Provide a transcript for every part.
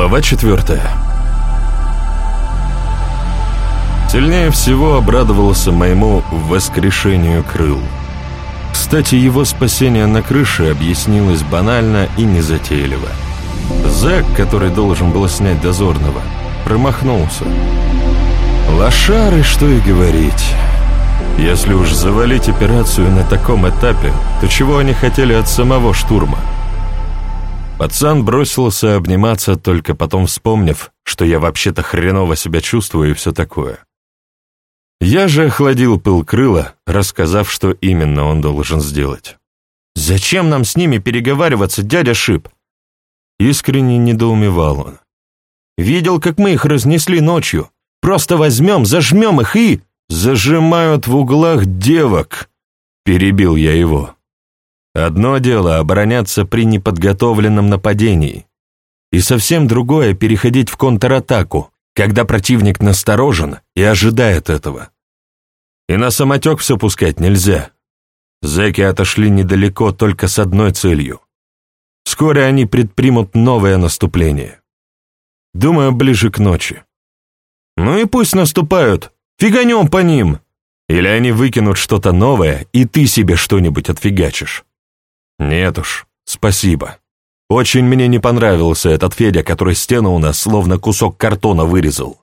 Глава четвертая. Сильнее всего обрадовался моему воскрешению крыл. Кстати, его спасение на крыше объяснилось банально и незатейливо. Зэк, который должен был снять дозорного, промахнулся. Лошары, что и говорить. Если уж завалить операцию на таком этапе, то чего они хотели от самого штурма? Пацан бросился обниматься, только потом вспомнив, что я вообще-то хреново себя чувствую и все такое. Я же охладил пыл крыла, рассказав, что именно он должен сделать. «Зачем нам с ними переговариваться, дядя Шип?» Искренне недоумевал он. «Видел, как мы их разнесли ночью. Просто возьмем, зажмем их и...» «Зажимают в углах девок», — перебил я его. Одно дело обороняться при неподготовленном нападении, и совсем другое — переходить в контратаку, когда противник насторожен и ожидает этого. И на самотек все пускать нельзя. Зэки отошли недалеко только с одной целью. Вскоре они предпримут новое наступление. Думаю, ближе к ночи. Ну и пусть наступают, фиганем по ним. Или они выкинут что-то новое, и ты себе что-нибудь отфигачишь. Нет уж, спасибо. Очень мне не понравился этот Федя, который стену у нас словно кусок картона вырезал.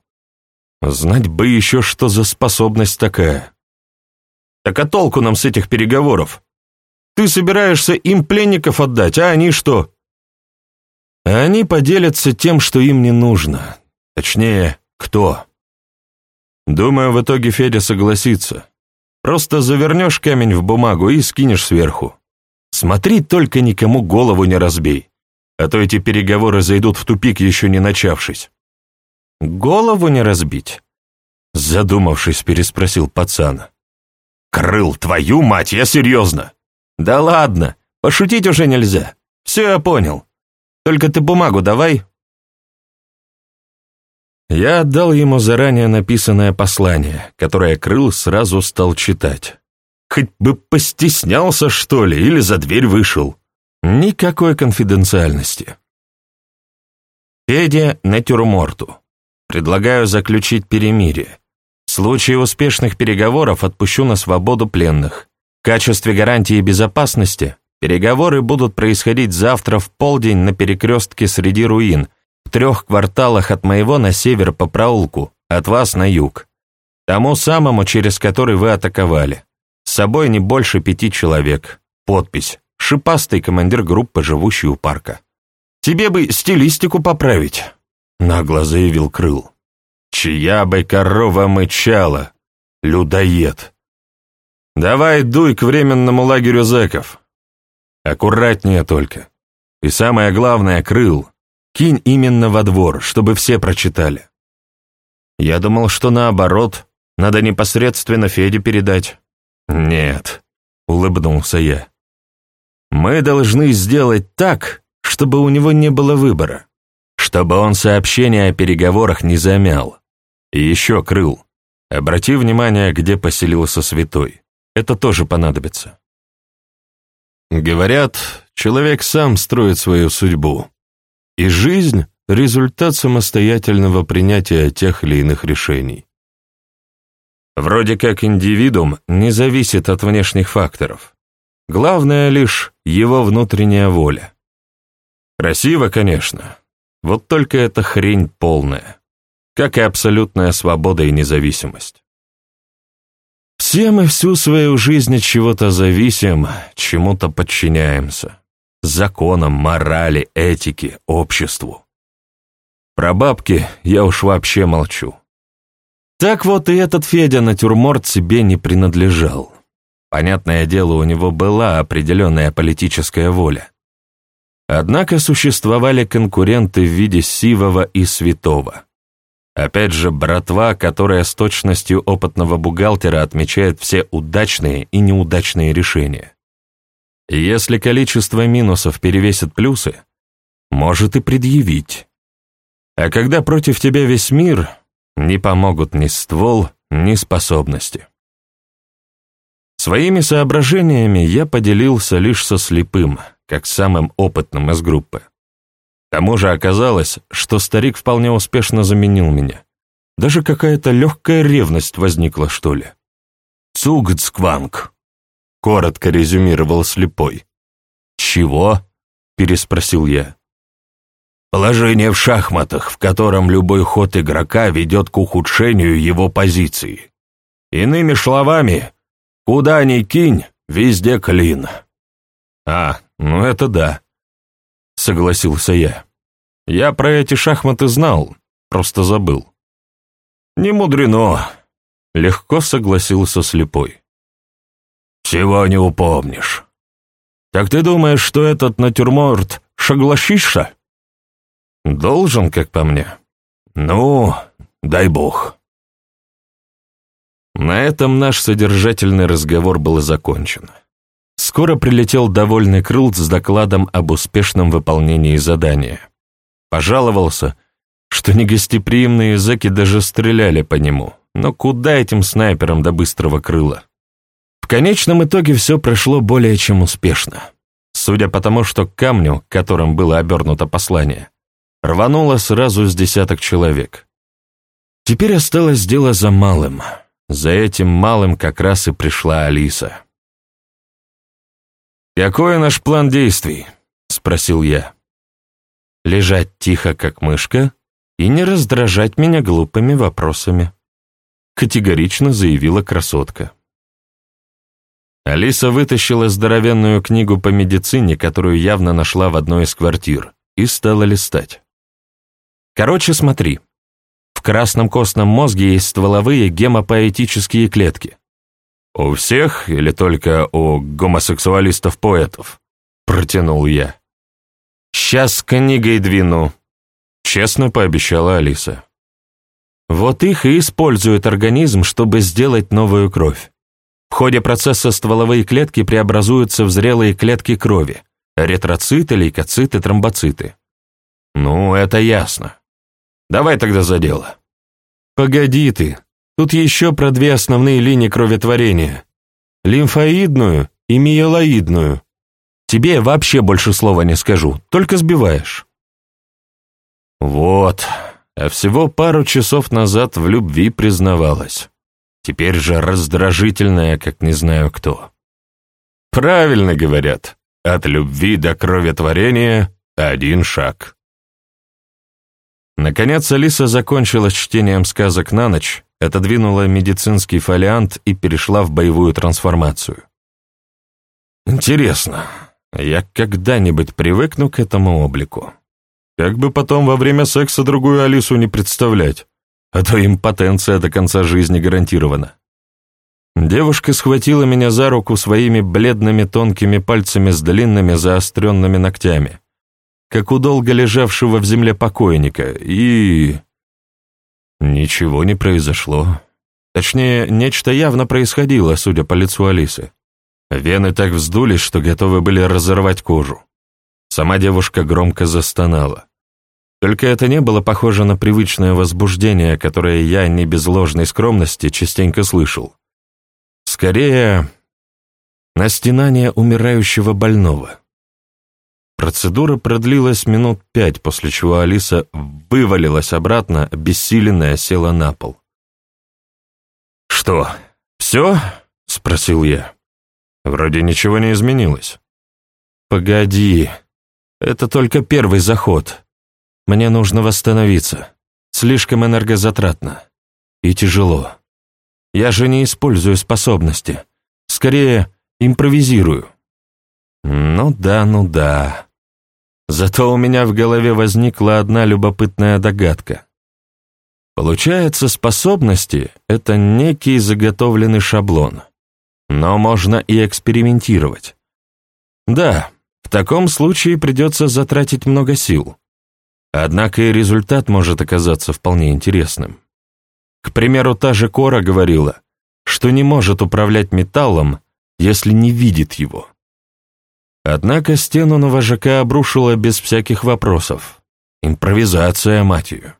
Знать бы еще, что за способность такая. Так а толку нам с этих переговоров? Ты собираешься им пленников отдать, а они что? Они поделятся тем, что им не нужно. Точнее, кто? Думаю, в итоге Федя согласится. Просто завернешь камень в бумагу и скинешь сверху. Смотри, только никому голову не разбей, а то эти переговоры зайдут в тупик, еще не начавшись. Голову не разбить? Задумавшись, переспросил пацан. Крыл, твою мать, я серьезно. Да ладно, пошутить уже нельзя. Все я понял. Только ты бумагу давай. Я отдал ему заранее написанное послание, которое Крыл сразу стал читать. Хоть бы постеснялся, что ли, или за дверь вышел. Никакой конфиденциальности. Федя натюрморту. Предлагаю заключить перемирие. В случае успешных переговоров отпущу на свободу пленных. В качестве гарантии безопасности переговоры будут происходить завтра в полдень на перекрестке среди руин, в трех кварталах от моего на север по проулку, от вас на юг. Тому самому, через который вы атаковали. Собой не больше пяти человек. Подпись. Шипастый командир группы, живущий у парка. «Тебе бы стилистику поправить», — нагло заявил Крыл. «Чья бы корова мычала? Людоед!» «Давай дуй к временному лагерю зэков. Аккуратнее только. И самое главное, Крыл, кинь именно во двор, чтобы все прочитали». Я думал, что наоборот, надо непосредственно Феде передать. «Нет», — улыбнулся я. «Мы должны сделать так, чтобы у него не было выбора, чтобы он сообщение о переговорах не замял. И еще крыл. Обрати внимание, где поселился святой. Это тоже понадобится». Говорят, человек сам строит свою судьбу, и жизнь — результат самостоятельного принятия тех или иных решений. Вроде как индивидуум не зависит от внешних факторов. Главное лишь его внутренняя воля. Красиво, конечно. Вот только это хрень полная. Как и абсолютная свобода и независимость. Все мы всю свою жизнь от чего-то зависим, чему-то подчиняемся. Законам, морали, этике, обществу. Про бабки я уж вообще молчу. Так вот и этот Федя натюрморт себе не принадлежал. Понятное дело, у него была определенная политическая воля. Однако существовали конкуренты в виде Сивова и Святого. Опять же, братва, которая с точностью опытного бухгалтера отмечает все удачные и неудачные решения. И если количество минусов перевесит плюсы, может и предъявить. А когда против тебя весь мир, не помогут ни ствол, ни способности. Своими соображениями я поделился лишь со слепым, как самым опытным из группы. К тому же оказалось, что старик вполне успешно заменил меня. Даже какая-то легкая ревность возникла, что ли. «Цугцкванг», — коротко резюмировал слепой. «Чего?» — переспросил я. «Положение в шахматах, в котором любой ход игрока ведет к ухудшению его позиции. Иными словами, куда ни кинь, везде клин». «А, ну это да», — согласился я. «Я про эти шахматы знал, просто забыл». «Не мудрено», — легко согласился слепой. «Всего не упомнишь. Так ты думаешь, что этот натюрморт шаглащиша?» «Должен, как по мне». «Ну, дай бог». На этом наш содержательный разговор был закончен. Скоро прилетел довольный Крыл с докладом об успешном выполнении задания. Пожаловался, что негостеприимные зэки даже стреляли по нему, но куда этим снайперам до быстрого крыла? В конечном итоге все прошло более чем успешно. Судя по тому, что к камню, которым было обернуто послание, рвануло сразу с десяток человек. Теперь осталось дело за малым. За этим малым как раз и пришла Алиса. «Какой наш план действий?» — спросил я. «Лежать тихо, как мышка, и не раздражать меня глупыми вопросами», — категорично заявила красотка. Алиса вытащила здоровенную книгу по медицине, которую явно нашла в одной из квартир, и стала листать. «Короче, смотри. В красном костном мозге есть стволовые гемопоэтические клетки. У всех или только у гомосексуалистов-поэтов?» Протянул я. «Сейчас с книгой двину», — честно пообещала Алиса. Вот их и использует организм, чтобы сделать новую кровь. В ходе процесса стволовые клетки преобразуются в зрелые клетки крови, эритроциты, лейкоциты, тромбоциты. Ну, это ясно. Давай тогда за дело. Погоди ты, тут еще про две основные линии кроветворения. Лимфоидную и миелоидную. Тебе я вообще больше слова не скажу, только сбиваешь. Вот, а всего пару часов назад в любви признавалась. Теперь же раздражительная, как не знаю кто. Правильно говорят, от любви до кроветворения один шаг. Наконец Алиса закончила чтением сказок на ночь, отодвинула медицинский фолиант и перешла в боевую трансформацию. Интересно, я когда-нибудь привыкну к этому облику? Как бы потом во время секса другую Алису не представлять? а то импотенция до конца жизни гарантирована. Девушка схватила меня за руку своими бледными тонкими пальцами с длинными заостренными ногтями, как у долго лежавшего в земле покойника, и... Ничего не произошло. Точнее, нечто явно происходило, судя по лицу Алисы. Вены так вздулись, что готовы были разорвать кожу. Сама девушка громко застонала. Только это не было похоже на привычное возбуждение, которое я не без ложной скромности частенько слышал. Скорее, на стенание умирающего больного. Процедура продлилась минут пять, после чего Алиса вывалилась обратно, обессиленная села на пол. «Что, все?» — спросил я. «Вроде ничего не изменилось». «Погоди, это только первый заход. Мне нужно восстановиться. Слишком энергозатратно. И тяжело. Я же не использую способности. Скорее, импровизирую. Ну да, ну да. Зато у меня в голове возникла одна любопытная догадка. Получается, способности — это некий заготовленный шаблон. Но можно и экспериментировать. Да, в таком случае придется затратить много сил. Однако и результат может оказаться вполне интересным. К примеру, та же Кора говорила, что не может управлять металлом, если не видит его. Однако стену на вожака обрушила без всяких вопросов. Импровизация, мать ее.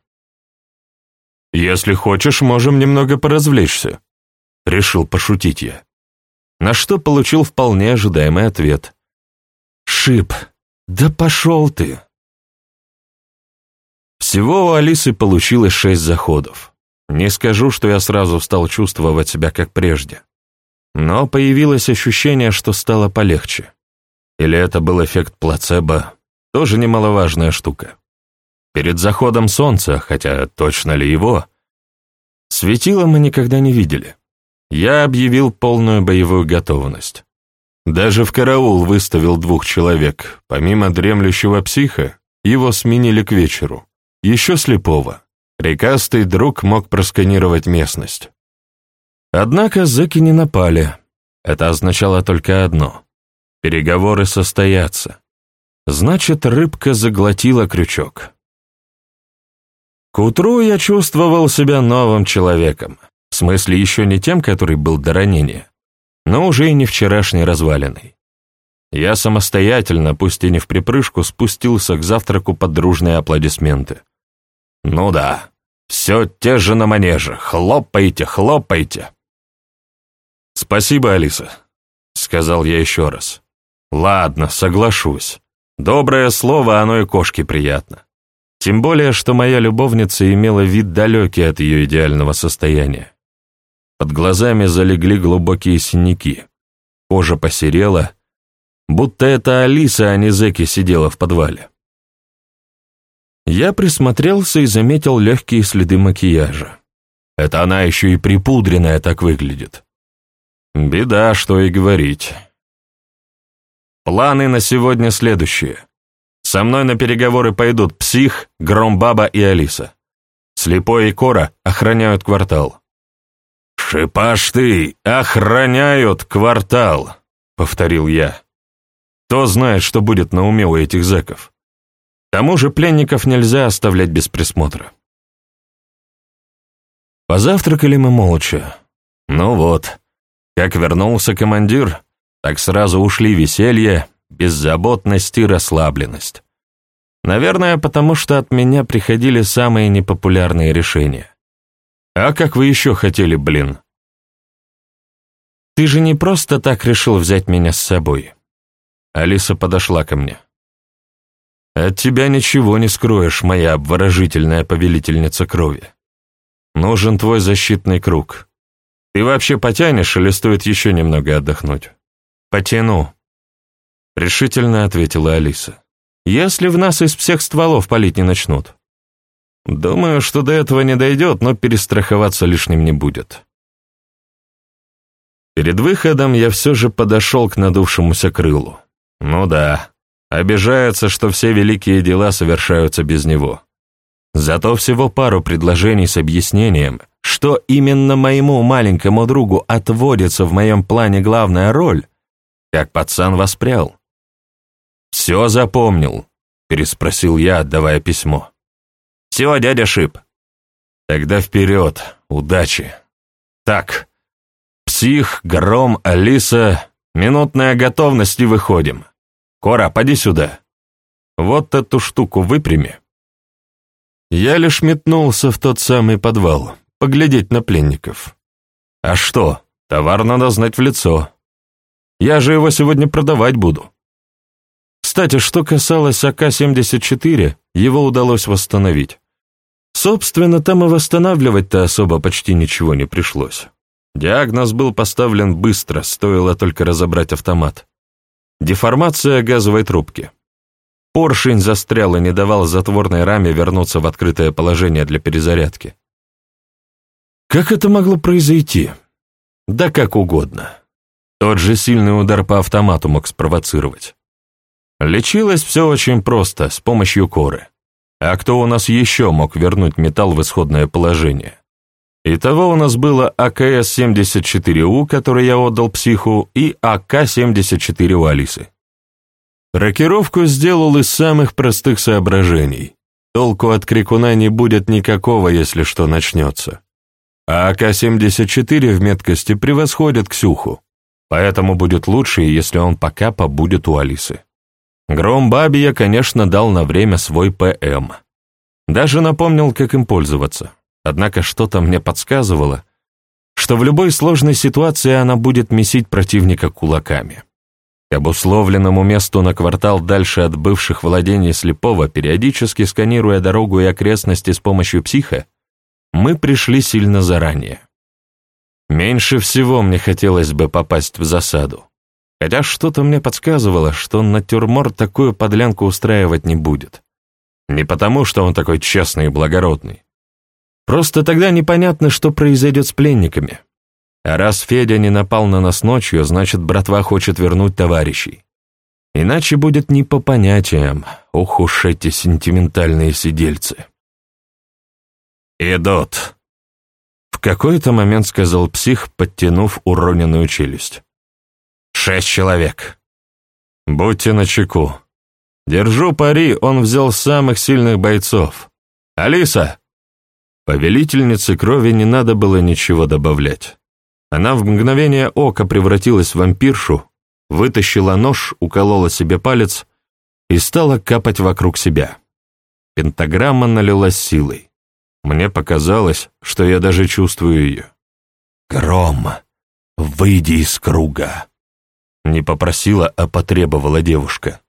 «Если хочешь, можем немного поразвлечься», — решил пошутить я. На что получил вполне ожидаемый ответ. «Шип, да пошел ты!» Всего у Алисы получилось шесть заходов. Не скажу, что я сразу стал чувствовать себя как прежде. Но появилось ощущение, что стало полегче. Или это был эффект плацебо, тоже немаловажная штука. Перед заходом солнца, хотя точно ли его, светила мы никогда не видели. Я объявил полную боевую готовность. Даже в караул выставил двух человек. Помимо дремлющего психа, его сменили к вечеру. Еще слепого. Рекастый друг мог просканировать местность. Однако зэки не напали. Это означало только одно. Переговоры состоятся. Значит, рыбка заглотила крючок. К утру я чувствовал себя новым человеком. В смысле, еще не тем, который был до ранения, но уже и не вчерашней развалиной. Я самостоятельно, пусть и не в припрыжку, спустился к завтраку под дружные аплодисменты. Ну да, все те же на манеже. Хлопайте, хлопайте. Спасибо, Алиса, сказал я еще раз. Ладно, соглашусь. Доброе слово, оно и кошке приятно. Тем более, что моя любовница имела вид далекий от ее идеального состояния. Под глазами залегли глубокие синяки. Кожа посерела, будто это Алиса, а не Зеки, сидела в подвале. Я присмотрелся и заметил легкие следы макияжа. Это она еще и припудренная так выглядит. Беда, что и говорить. Планы на сегодня следующие. Со мной на переговоры пойдут Псих, Громбаба и Алиса. Слепой и Кора охраняют квартал. «Шипаш ты! Охраняют квартал!» — повторил я. Кто знает, что будет на уме у этих зэков. К тому же пленников нельзя оставлять без присмотра. Позавтракали мы молча. Ну вот, как вернулся командир, так сразу ушли веселье, беззаботность и расслабленность. Наверное, потому что от меня приходили самые непопулярные решения. А как вы еще хотели, блин? Ты же не просто так решил взять меня с собой. Алиса подошла ко мне. От тебя ничего не скроешь, моя обворожительная повелительница крови. Нужен твой защитный круг. Ты вообще потянешь или стоит еще немного отдохнуть? Потяну. Решительно ответила Алиса. Если в нас из всех стволов палить не начнут. Думаю, что до этого не дойдет, но перестраховаться лишним не будет. Перед выходом я все же подошел к надувшемуся крылу. Ну да, обижается, что все великие дела совершаются без него. Зато всего пару предложений с объяснением, что именно моему маленькому другу отводится в моем плане главная роль, как пацан воспрял. «Все запомнил?» — переспросил я, отдавая письмо. «Все, дядя Шип». «Тогда вперед, удачи». «Так, псих, гром, Алиса, минутная готовность и выходим. Кора, поди сюда. Вот эту штуку выпрями». Я лишь метнулся в тот самый подвал, поглядеть на пленников. А что, товар надо знать в лицо. Я же его сегодня продавать буду. Кстати, что касалось АК-74, его удалось восстановить. Собственно, там и восстанавливать-то особо почти ничего не пришлось. Диагноз был поставлен быстро, стоило только разобрать автомат. Деформация газовой трубки. Поршень застрял и не давал затворной раме вернуться в открытое положение для перезарядки. Как это могло произойти? Да как угодно. Тот же сильный удар по автомату мог спровоцировать. Лечилось все очень просто, с помощью коры. А кто у нас еще мог вернуть металл в исходное положение? Итого у нас было АКС-74У, который я отдал психу, и АК-74 у Алисы. Рокировку сделал из самых простых соображений. Толку от крикуна не будет никакого, если что начнется. А АК-74 в меткости превосходит Ксюху, поэтому будет лучше, если он пока побудет у Алисы. Гром Баби я, конечно, дал на время свой ПМ. Даже напомнил, как им пользоваться. Однако что-то мне подсказывало, что в любой сложной ситуации она будет месить противника кулаками. К обусловленному месту на квартал дальше от бывших владений Слепого, периодически сканируя дорогу и окрестности с помощью психа, мы пришли сильно заранее. Меньше всего мне хотелось бы попасть в засаду. Хотя что-то мне подсказывало, что натюрморт такую подлянку устраивать не будет. Не потому, что он такой честный и благородный. Просто тогда непонятно, что произойдет с пленниками. А раз Федя не напал на нас ночью, значит, братва хочет вернуть товарищей. Иначе будет не по понятиям. Ох уж эти сентиментальные сидельцы. «Идут», — в какой-то момент сказал псих, подтянув уроненную челюсть. «Шесть человек. Будьте начеку. Держу пари, он взял самых сильных бойцов. Алиса!» Повелительнице крови не надо было ничего добавлять. Она в мгновение ока превратилась в вампиршу, вытащила нож, уколола себе палец и стала капать вокруг себя. Пентаграмма налилась силой. Мне показалось, что я даже чувствую ее. «Гром, выйди из круга!» Не попросила, а потребовала девушка.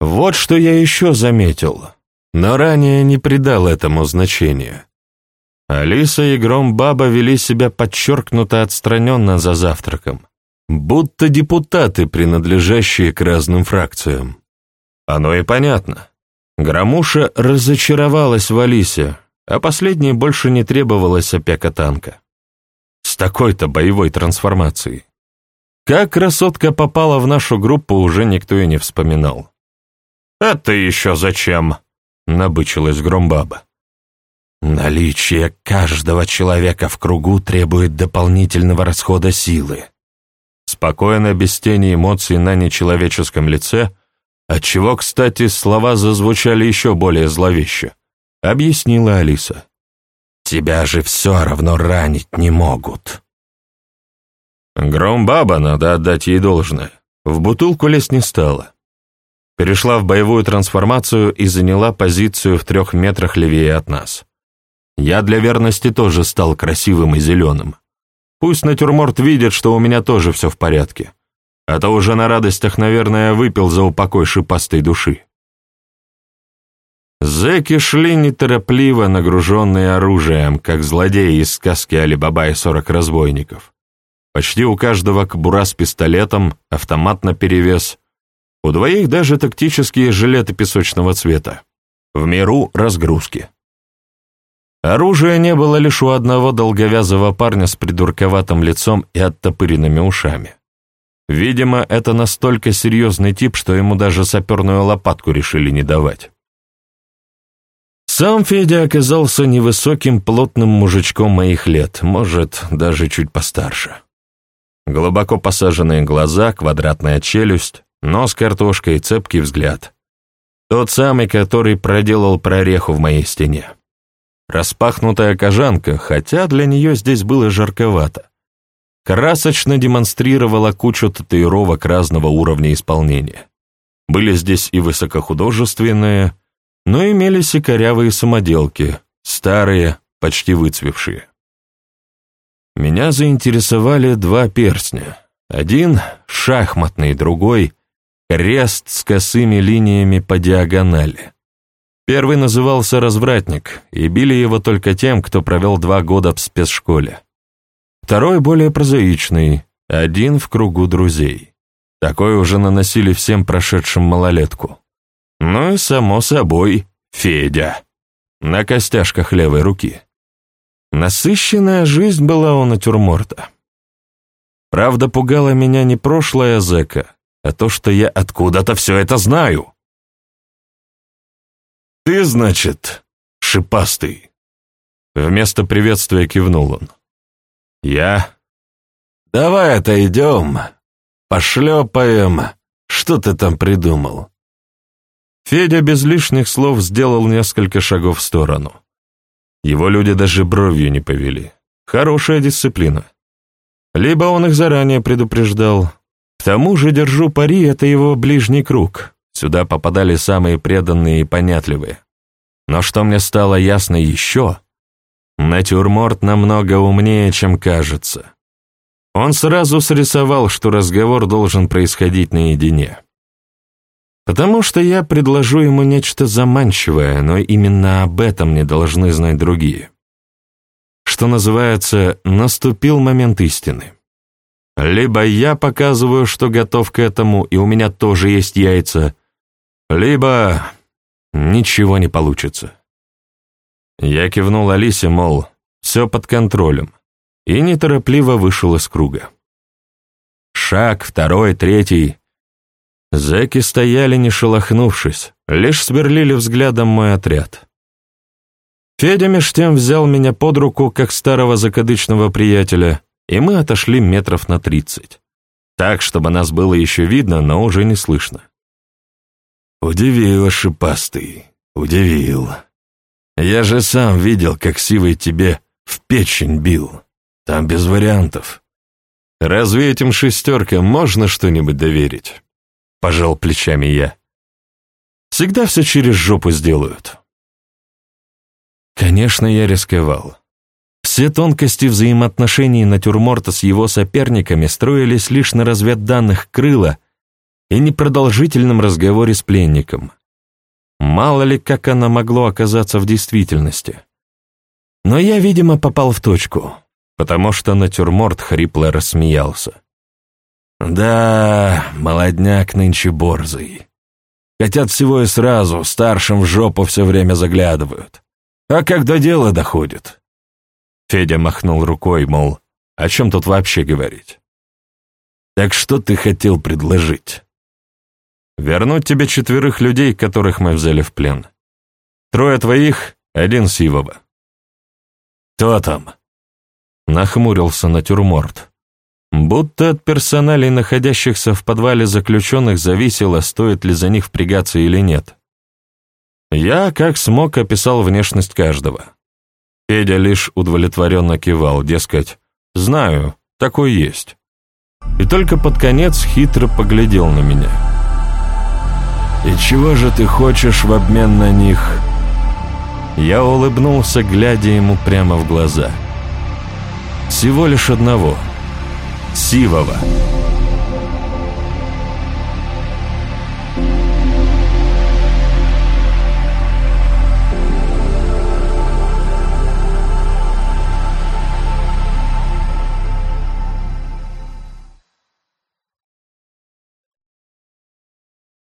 Вот что я еще заметил, но ранее не придал этому значения. Алиса и Гром-баба вели себя подчеркнуто отстраненно за завтраком, будто депутаты, принадлежащие к разным фракциям. Оно и понятно. Громуша разочаровалась в Алисе, а последней больше не требовалась опека танка. С такой-то боевой трансформацией. Как красотка попала в нашу группу, уже никто и не вспоминал. «Это еще зачем?» — набычилась Громбаба. Наличие каждого человека в кругу требует дополнительного расхода силы. Спокойно, без тени эмоций на нечеловеческом лице, отчего, кстати, слова зазвучали еще более зловеще, объяснила Алиса. «Тебя же все равно ранить не могут». Громбаба, надо отдать ей должное, в бутылку лезть не стала. Перешла в боевую трансформацию и заняла позицию в трех метрах левее от нас. Я для верности тоже стал красивым и зеленым. Пусть натюрморт видит, что у меня тоже все в порядке. А то уже на радостях, наверное, выпил за упокой шипастой души. Зэки шли неторопливо, нагруженные оружием, как злодеи из сказки Али-Баба и сорок разбойников. Почти у каждого кобура с пистолетом, автомат наперевес. У двоих даже тактические жилеты песочного цвета. В миру разгрузки. Оружия не было лишь у одного долговязого парня с придурковатым лицом и оттопыренными ушами. Видимо, это настолько серьезный тип, что ему даже саперную лопатку решили не давать. Сам Федя оказался невысоким, плотным мужичком моих лет, может, даже чуть постарше. Глубоко посаженные глаза, квадратная челюсть, нос картошкой и цепкий взгляд. Тот самый, который проделал прореху в моей стене. Распахнутая кожанка, хотя для нее здесь было жарковато, красочно демонстрировала кучу татуировок разного уровня исполнения. Были здесь и высокохудожественные, но имелись и корявые самоделки, старые, почти выцвевшие. Меня заинтересовали два перстня. Один — шахматный, другой — крест с косыми линиями по диагонали. Первый назывался «Развратник», и били его только тем, кто провел два года в спецшколе. Второй более прозаичный, один в кругу друзей. Такой уже наносили всем прошедшим малолетку. Ну и, само собой, Федя. На костяшках левой руки. Насыщенная жизнь была у натюрморта. Правда, пугало меня не прошлое зэка, а то, что я откуда-то все это знаю. «Ты, значит, шипастый?» Вместо приветствия кивнул он. «Я?» «Давай отойдем, пошлепаем. Что ты там придумал?» Федя без лишних слов сделал несколько шагов в сторону. Его люди даже бровью не повели. Хорошая дисциплина. Либо он их заранее предупреждал. К тому же, держу пари, это его ближний круг. Сюда попадали самые преданные и понятливые. Но что мне стало ясно еще, натюрморт намного умнее, чем кажется. Он сразу срисовал, что разговор должен происходить наедине. Потому что я предложу ему нечто заманчивое, но именно об этом не должны знать другие. Что называется, наступил момент истины. Либо я показываю, что готов к этому, и у меня тоже есть яйца, либо ничего не получится. Я кивнул Алисе, мол, все под контролем, и неторопливо вышел из круга. Шаг, второй, третий. Зэки стояли, не шелохнувшись, лишь сверлили взглядом мой отряд. Федя меж тем взял меня под руку, как старого закадычного приятеля, и мы отошли метров на тридцать. Так, чтобы нас было еще видно, но уже не слышно. «Удивил, шипастый, удивил. Я же сам видел, как Сивый тебе в печень бил. Там без вариантов. Разве этим шестеркам можно что-нибудь доверить?» Пожал плечами я. «Всегда все через жопу сделают». Конечно, я рисковал. Все тонкости взаимоотношений натюрморта с его соперниками строились лишь на разведданных крыла и непродолжительном разговоре с пленником. Мало ли, как оно могло оказаться в действительности. Но я, видимо, попал в точку, потому что натюрморт хрипло рассмеялся. «Да, молодняк нынче борзый. Хотят всего и сразу, старшим в жопу все время заглядывают. А когда дело доходит, Федя махнул рукой, мол, о чем тут вообще говорить? «Так что ты хотел предложить?» «Вернуть тебе четверых людей, которых мы взяли в плен. Трое твоих, один Сивова». «Кто там?» Нахмурился натюрморт. Будто от персоналей, находящихся в подвале заключенных, зависело, стоит ли за них впрягаться или нет. Я, как смог, описал внешность каждого. Федя лишь удовлетворенно кивал, дескать, «Знаю, такой есть». И только под конец хитро поглядел на меня. «И чего же ты хочешь в обмен на них?» Я улыбнулся, глядя ему прямо в глаза. «Всего лишь одного. Сивого».